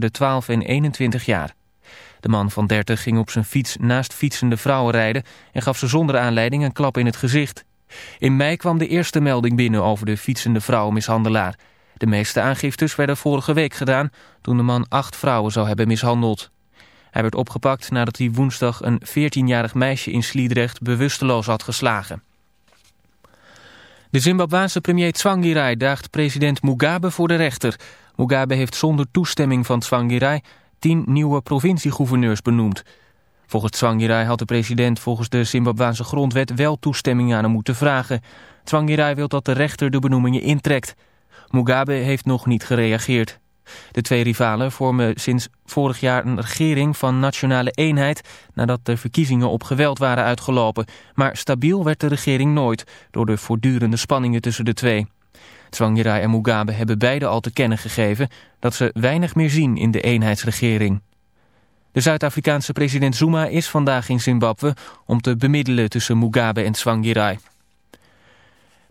de 12 en 21 jaar. De man van 30 ging op zijn fiets naast fietsende vrouwen rijden en gaf ze zonder aanleiding een klap in het gezicht. In mei kwam de eerste melding binnen over de fietsende vrouwenmishandelaar. De meeste aangiftes werden vorige week gedaan toen de man acht vrouwen zou hebben mishandeld. Hij werd opgepakt nadat hij woensdag een 14-jarig meisje in Sliedrecht bewusteloos had geslagen. De Zimbabwaanse premier Tsvangirai daagt president Mugabe voor de rechter. Mugabe heeft zonder toestemming van Tsvangirai tien nieuwe provinciegouverneurs benoemd. Volgens Tsvangirai had de president volgens de Zimbabwaanse grondwet wel toestemming aan hem moeten vragen. Tsvangirai wil dat de rechter de benoemingen intrekt. Mugabe heeft nog niet gereageerd. De twee rivalen vormen sinds vorig jaar een regering van nationale eenheid... nadat de verkiezingen op geweld waren uitgelopen. Maar stabiel werd de regering nooit... door de voortdurende spanningen tussen de twee. Tsvangirai en Mugabe hebben beide al te kennen gegeven... dat ze weinig meer zien in de eenheidsregering. De Zuid-Afrikaanse president Zuma is vandaag in Zimbabwe... om te bemiddelen tussen Mugabe en Tsvangirai.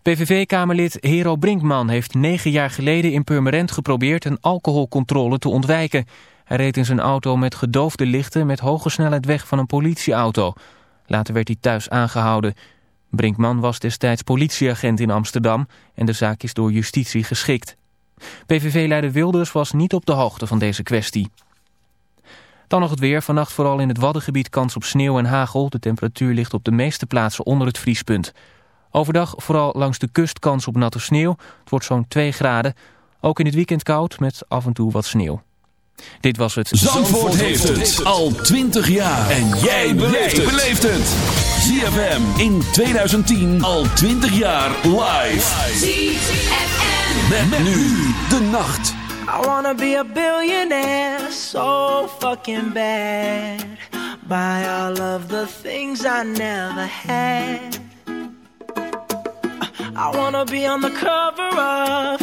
PVV-kamerlid Hero Brinkman heeft negen jaar geleden in Purmerend geprobeerd een alcoholcontrole te ontwijken. Hij reed in zijn auto met gedoofde lichten met hoge snelheid weg van een politieauto. Later werd hij thuis aangehouden. Brinkman was destijds politieagent in Amsterdam en de zaak is door justitie geschikt. PVV-leider Wilders was niet op de hoogte van deze kwestie. Dan nog het weer. Vannacht vooral in het Waddengebied kans op sneeuw en hagel. De temperatuur ligt op de meeste plaatsen onder het vriespunt. Overdag vooral langs de kust kans op natte sneeuw. Het wordt zo'n 2 graden. Ook in het weekend koud met af en toe wat sneeuw. Dit was het. Zandvoort, Zandvoort heeft het al 20 jaar. En jij beleeft het. ZFM in 2010 al 20 jaar live. ZFM. Met, met nu de nacht. I wanna be a billionaire. So fucking bad. Buy all of the things I never had. I wanna be on the cover of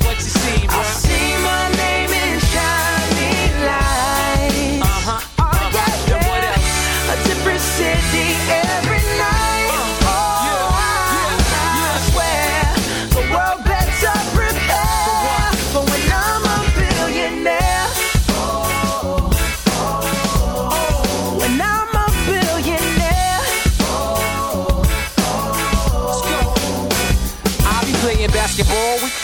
basketball the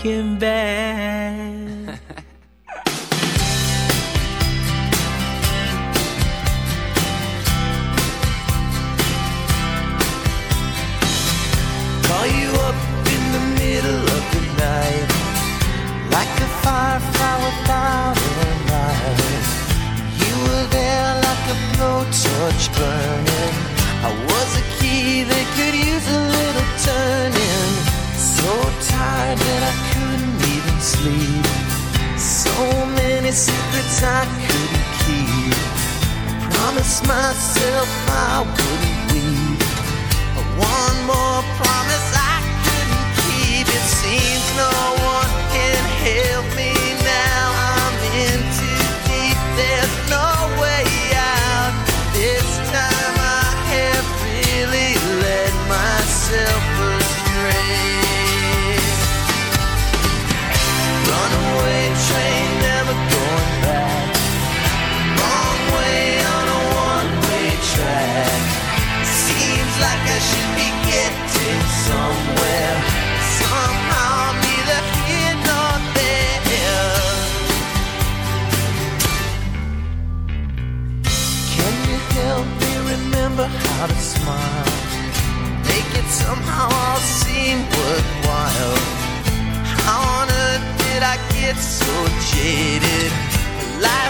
fucking bad. Myself I did get so jaded? Life's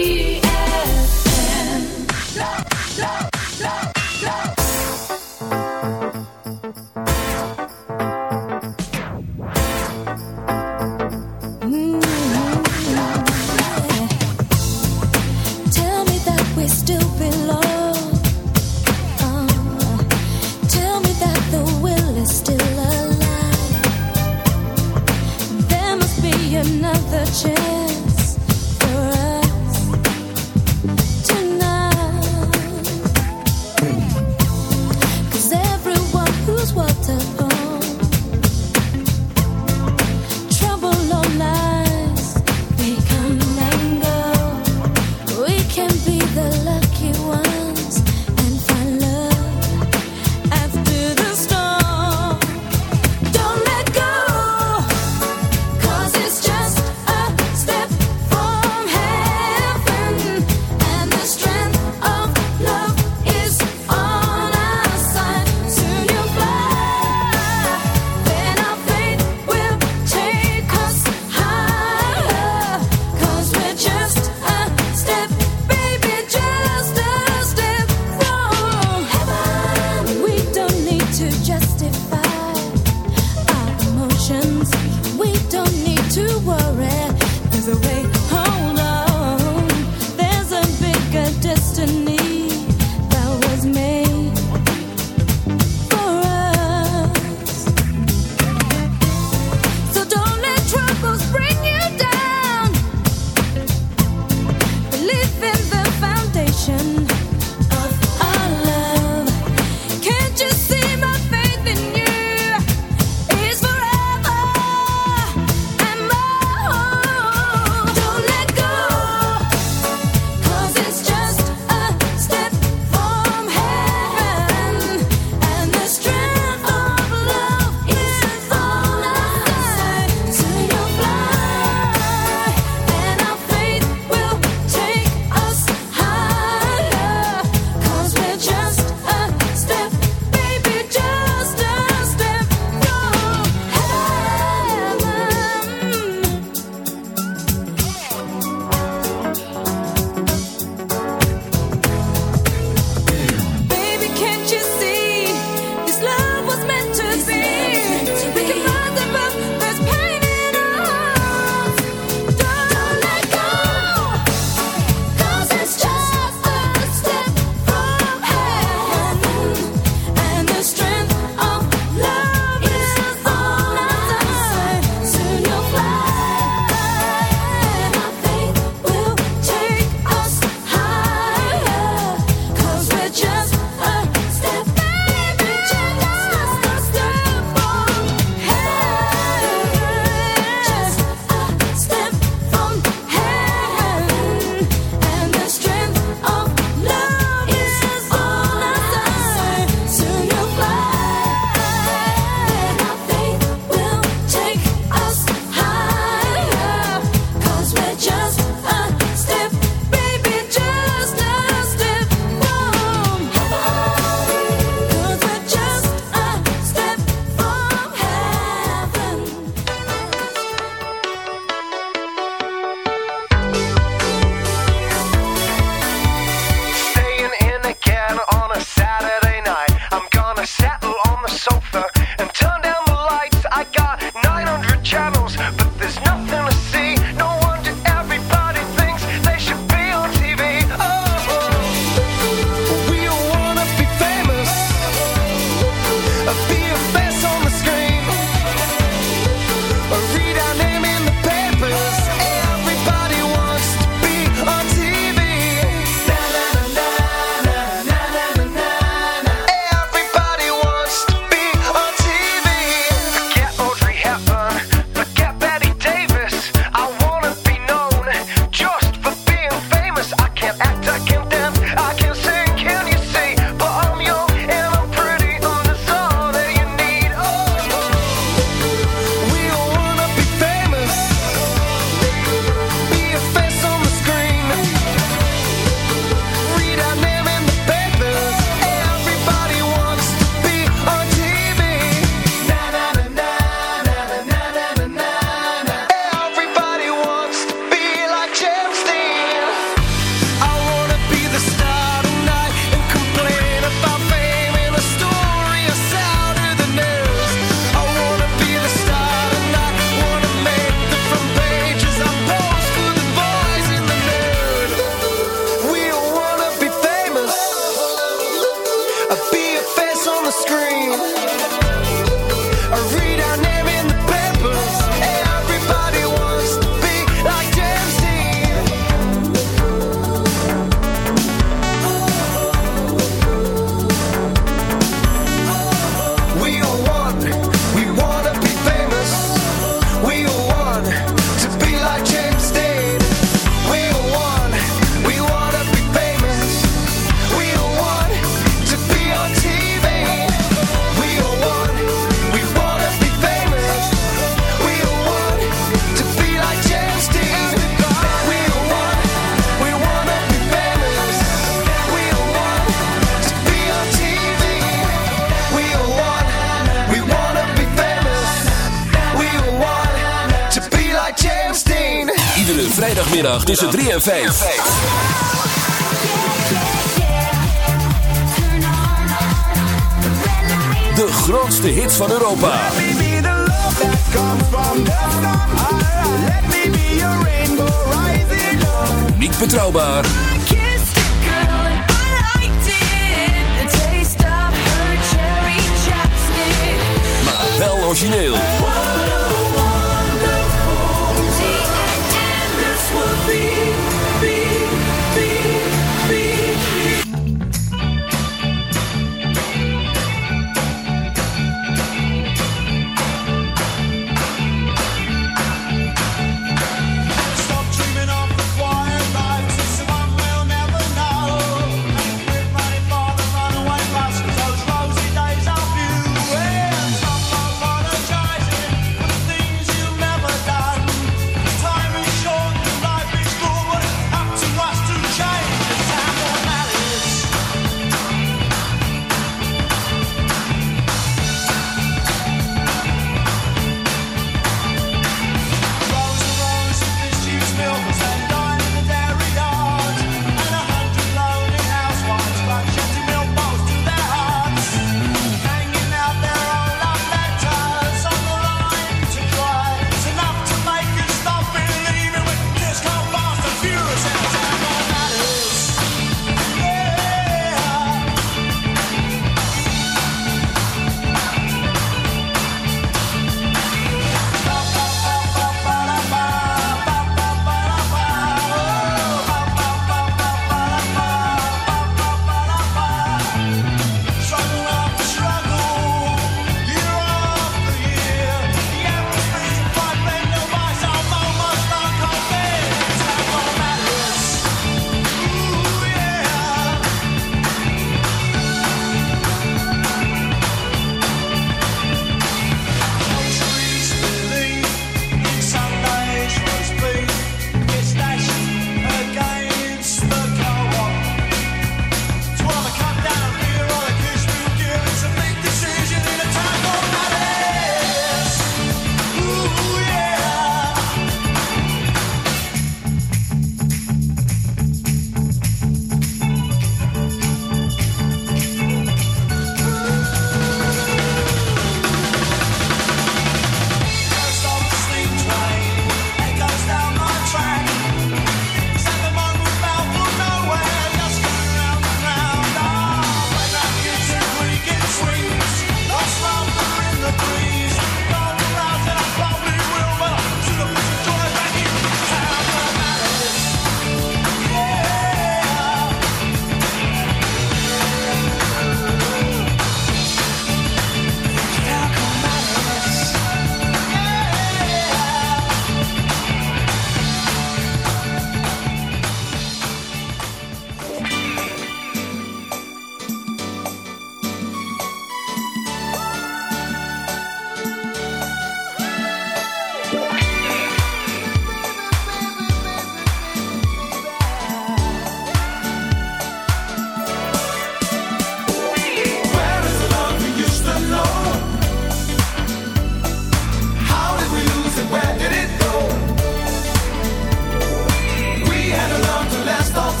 ZFM.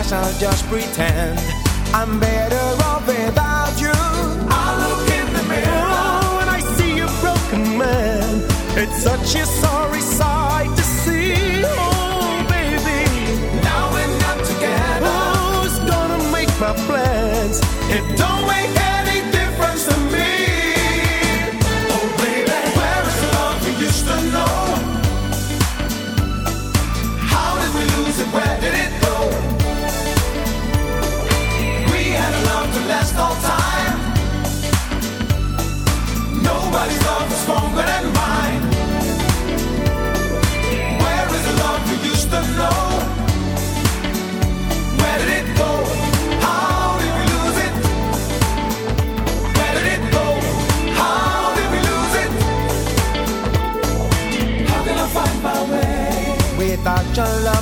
guess I'll just pretend I'm better off without you. I look in the mirror oh, When I see a broken man. It's such a sorry sight to see. Oh, baby Now we're not together. Who's gonna make my plans? It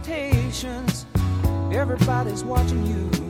expectations. Everybody's watching you.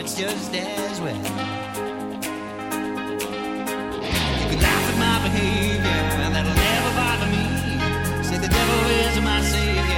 it's just as well. You could laugh at my behavior, and that'll never bother me. Say the devil is my savior.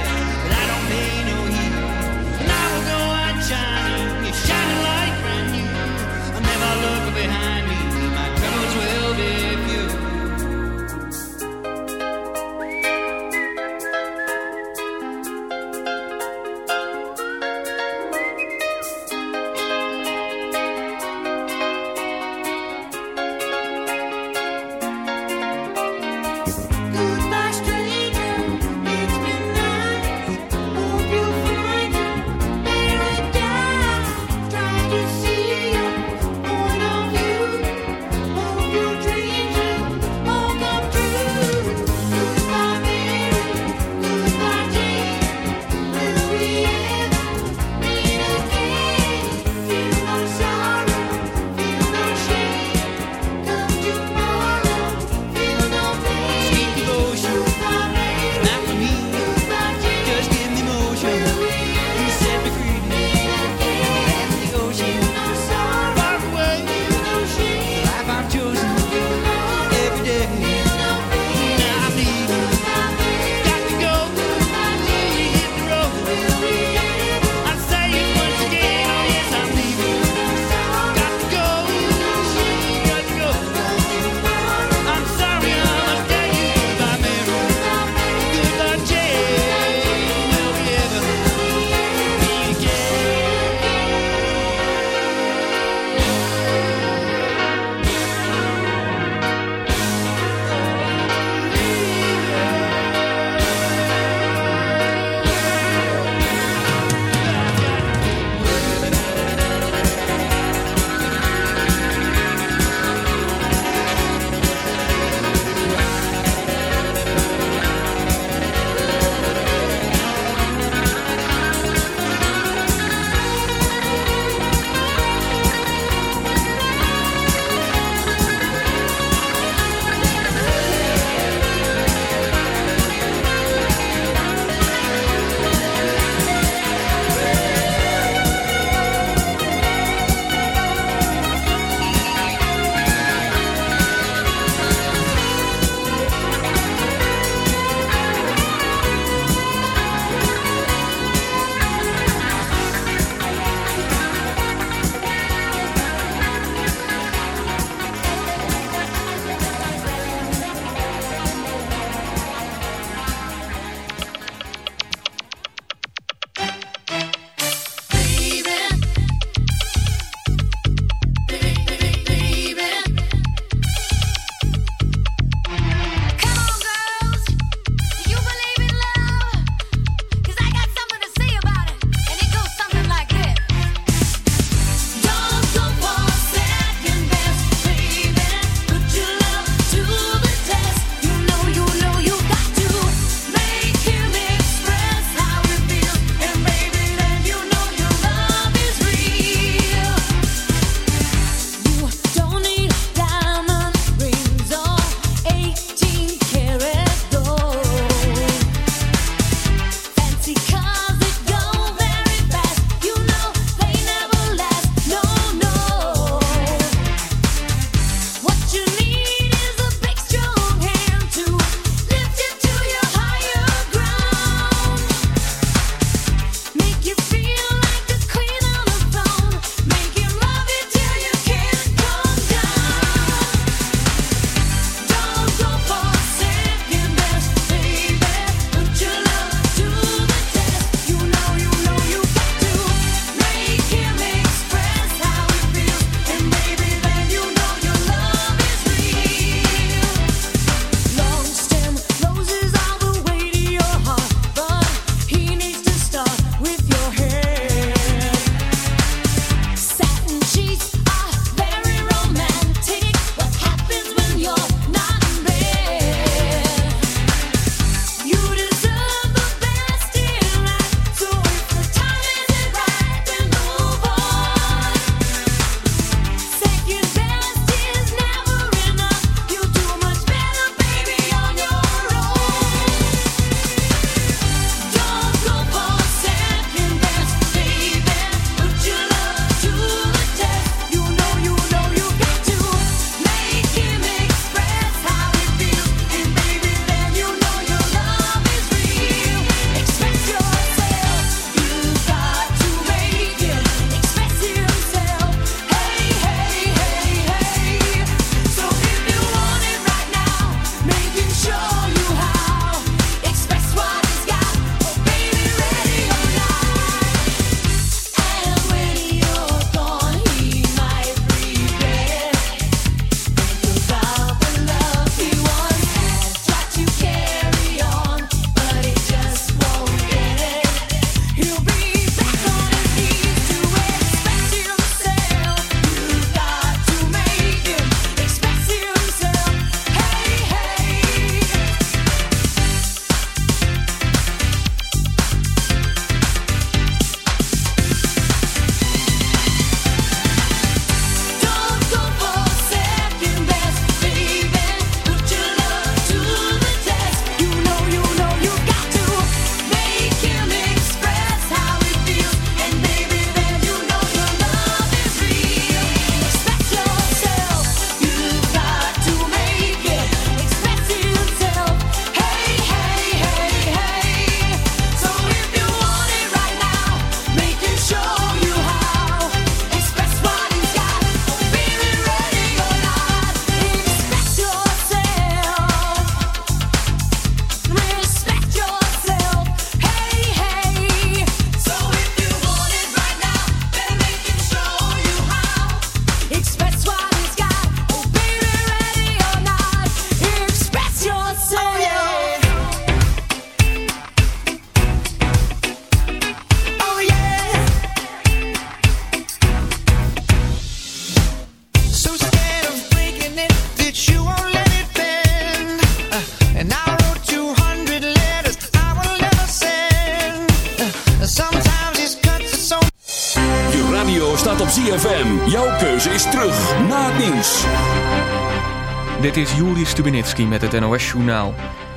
Stubenitski met het NOS-journaal.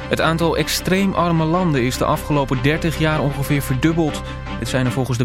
Het aantal extreem arme landen is de afgelopen 30 jaar ongeveer verdubbeld. Dit zijn er volgens de